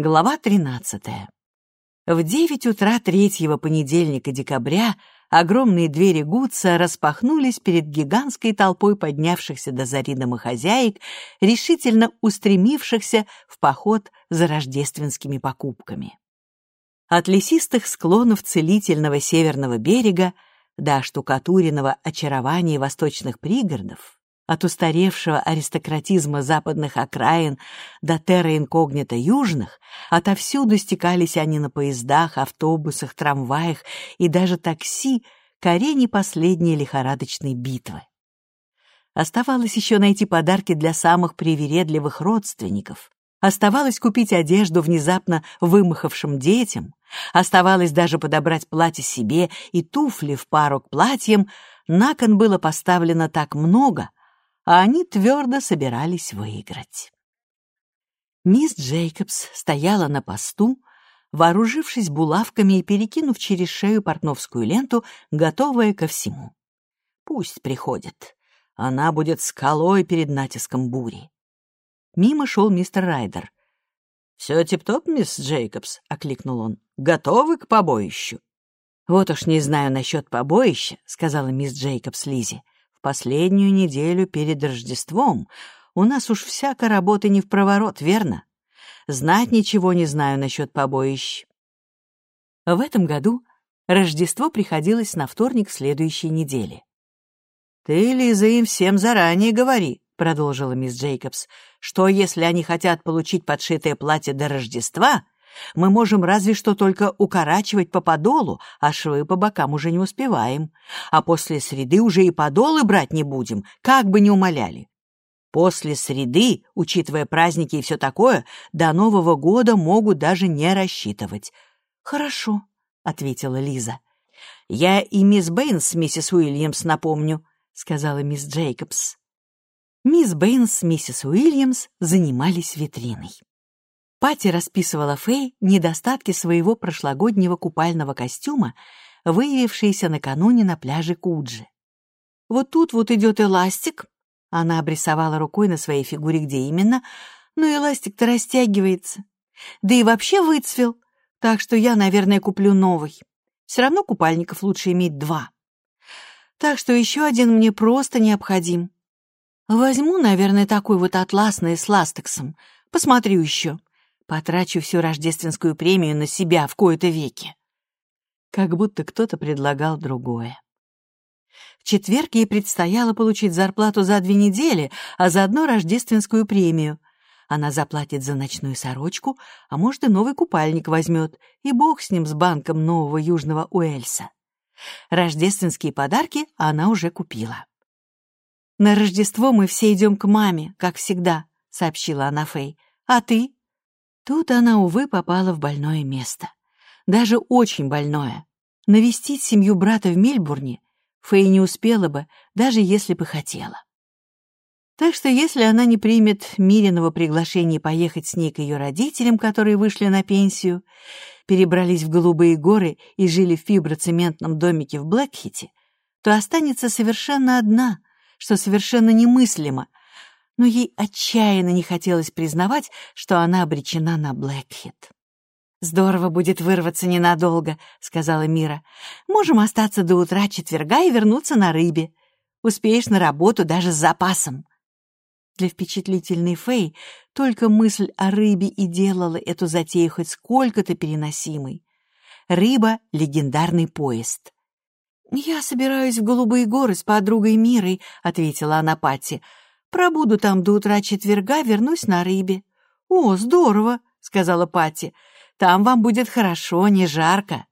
Глава 13. В девять утра третьего понедельника декабря огромные двери Гудса распахнулись перед гигантской толпой поднявшихся до зари домохозяек, решительно устремившихся в поход за рождественскими покупками. От лесистых склонов целительного северного берега до штукатуренного очарования восточных пригородов от устаревшего аристократизма западных окраин до терра инкогнито южных, отовсюду стекались они на поездах, автобусах, трамваях и даже такси к арене последней лихорадочной битвы. Оставалось еще найти подарки для самых привередливых родственников. Оставалось купить одежду внезапно вымахавшим детям. Оставалось даже подобрать платье себе и туфли в пару к платьям. На кон было поставлено так много — а они твердо собирались выиграть. Мисс Джейкобс стояла на посту, вооружившись булавками и перекинув через шею портновскую ленту, готовая ко всему. Пусть приходит. Она будет скалой перед натиском бури. Мимо шел мистер Райдер. «Все тип-топ, мисс Джейкобс», — окликнул он. «Готовы к побоищу?» «Вот уж не знаю насчет побоища», — сказала мисс Джейкобс Лизи последнюю неделю перед Рождеством у нас уж всяко работы не в проворот, верно? Знать ничего не знаю насчет побоищ. В этом году Рождество приходилось на вторник следующей недели. «Ты, Лиза, им всем заранее говори», — продолжила мисс Джейкобс, «что если они хотят получить подшитое платье до Рождества, мы можем разве что только укорачивать по подолу, а швы по бокам уже не успеваем. А после среды уже и подолы брать не будем, как бы ни умоляли. После среды, учитывая праздники и все такое, до Нового года могут даже не рассчитывать. «Хорошо», — ответила Лиза. «Я и мисс Бэйнс, миссис Уильямс, напомню», — сказала мисс Джейкобс. Мисс Бэйнс, миссис Уильямс занимались витриной. Патти расписывала Фэй недостатки своего прошлогоднего купального костюма, выявившиеся накануне на пляже Куджи. «Вот тут вот идет эластик», — она обрисовала рукой на своей фигуре, где именно, но эластик-то растягивается. Да и вообще выцвел, так что я, наверное, куплю новый. Все равно купальников лучше иметь два. Так что еще один мне просто необходим. Возьму, наверное, такой вот атласный с ластексом. Посмотрю еще. Потрачу всю рождественскую премию на себя в кои-то веки. Как будто кто-то предлагал другое. В четверг ей предстояло получить зарплату за две недели, а заодно рождественскую премию. Она заплатит за ночную сорочку, а может и новый купальник возьмет, и бог с ним, с банком нового Южного Уэльса. Рождественские подарки она уже купила. «На Рождество мы все идем к маме, как всегда», — сообщила она Фэй. «А ты?» Тут она, увы, попала в больное место. Даже очень больное. Навестить семью брата в Мельбурне Фэй не успела бы, даже если бы хотела. Так что если она не примет Мириного приглашения поехать с ней к ее родителям, которые вышли на пенсию, перебрались в Голубые горы и жили в фиброцементном домике в Блэкхите, то останется совершенно одна, что совершенно немыслимо, но ей отчаянно не хотелось признавать, что она обречена на Блэкхит. «Здорово будет вырваться ненадолго», — сказала Мира. «Можем остаться до утра четверга и вернуться на рыбе. Успеешь на работу даже с запасом». Для впечатлительной Фэй только мысль о рыбе и делала эту затею хоть сколько-то переносимой. Рыба — легендарный поезд. «Я собираюсь в Голубые горы с подругой Мирой», — ответила она Патти. Пробуду там до утра четверга, вернусь на рыбе». «О, здорово!» — сказала Пати. «Там вам будет хорошо, не жарко».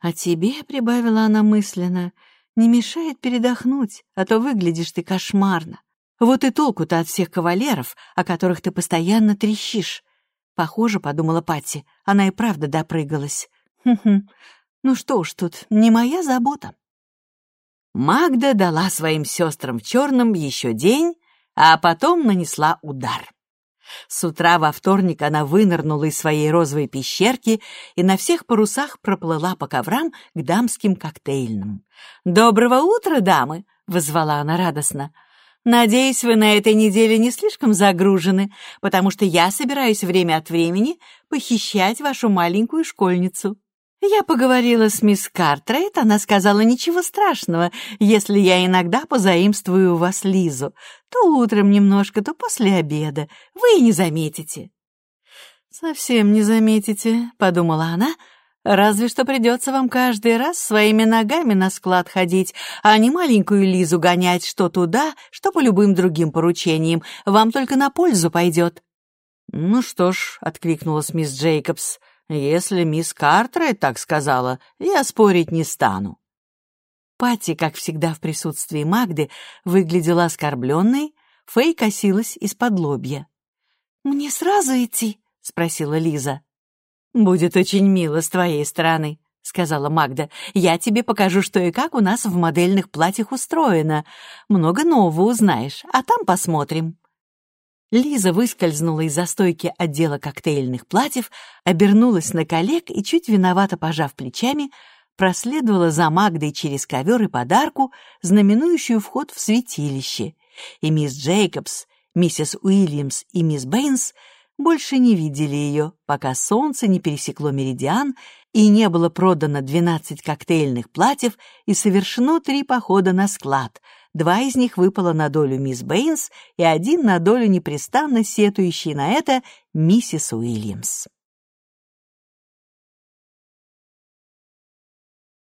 «А тебе», — прибавила она мысленно, — «не мешает передохнуть, а то выглядишь ты кошмарно. Вот и толку-то от всех кавалеров, о которых ты постоянно трещишь». Похоже, — подумала Пати, — она и правда допрыгалась. «Хм-хм, ну что уж тут, не моя забота». Магда дала своим сестрам в черном еще день, а потом нанесла удар. С утра во вторник она вынырнула из своей розовой пещерки и на всех парусах проплыла по коврам к дамским коктейльным. «Доброго утра, дамы!» — вызвала она радостно. Надеюсь, вы на этой неделе не слишком загружены, потому что я собираюсь время от времени похищать вашу маленькую школьницу. Я поговорила с мисс Картрейт, она сказала ничего страшного, если я иногда позаимствую у вас Лизу. То утром немножко, то после обеда. Вы не заметите. «Совсем не заметите», — подумала она, «разве что придется вам каждый раз своими ногами на склад ходить, а не маленькую Лизу гонять что туда, что по любым другим поручениям. Вам только на пользу пойдет». «Ну что ж», — откликнулась мисс Джейкобс, «если мисс Картрайт так сказала, я спорить не стану». Патти, как всегда в присутствии Магды, выглядела оскорбленной, Фэй косилась из-под лобья. «Мне сразу идти?» — спросила Лиза. «Будет очень мило с твоей стороны», — сказала Магда. «Я тебе покажу, что и как у нас в модельных платьях устроено. Много нового узнаешь, а там посмотрим». Лиза выскользнула из застойки отдела коктейльных платьев, обернулась на коллег и, чуть виновато пожав плечами, проследовала за Магдой через ковер и подарку, знаменующую вход в святилище. И мисс Джейкобс, миссис Уильямс и мисс Бэйнс — больше не видели ее, пока солнце не пересекло меридиан и не было продано 12 коктейльных платьев и совершено три похода на склад. Два из них выпало на долю мисс Бэйнс и один на долю непрестанно сетующей на это миссис Уильямс.